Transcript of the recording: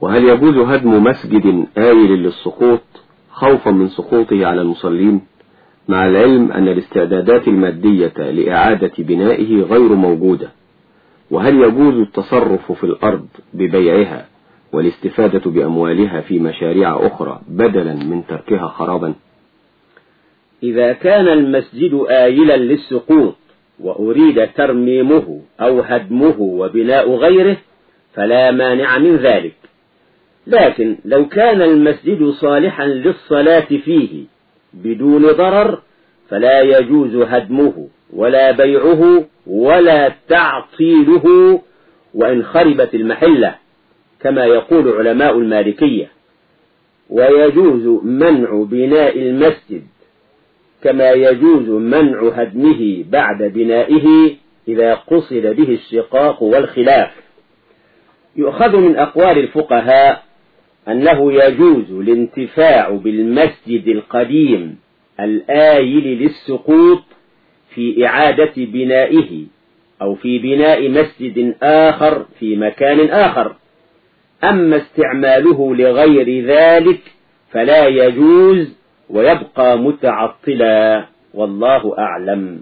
وهل يجوز هدم مسجد آيل للسقوط خوفا من سقوطه على المصلين مع العلم أن الاستعدادات المادية لإعادة بنائه غير موجودة؟ وهل يجوز التصرف في الأرض ببيعها والاستفادة بأموالها في مشاريع أخرى بدلا من تركها خرابا؟ إذا كان المسجد آيلا للسقوط وأريد ترميمه أو هدمه وبناء غيره فلا مانع من ذلك. لكن لو كان المسجد صالحا للصلاة فيه بدون ضرر فلا يجوز هدمه ولا بيعه ولا تعطيله وإن خربت المحلة كما يقول علماء المالكية. ويجوز منع بناء المسجد كما يجوز منع هدمه بعد بنائه إذا قصد به الشقاق والخلاف. يؤخذ من أقوال الفقهاء أنه يجوز الانتفاع بالمسجد القديم الآيل للسقوط في إعادة بنائه أو في بناء مسجد آخر في مكان آخر. أما استعماله لغير ذلك فلا يجوز ويبقى متعطلا والله أعلم.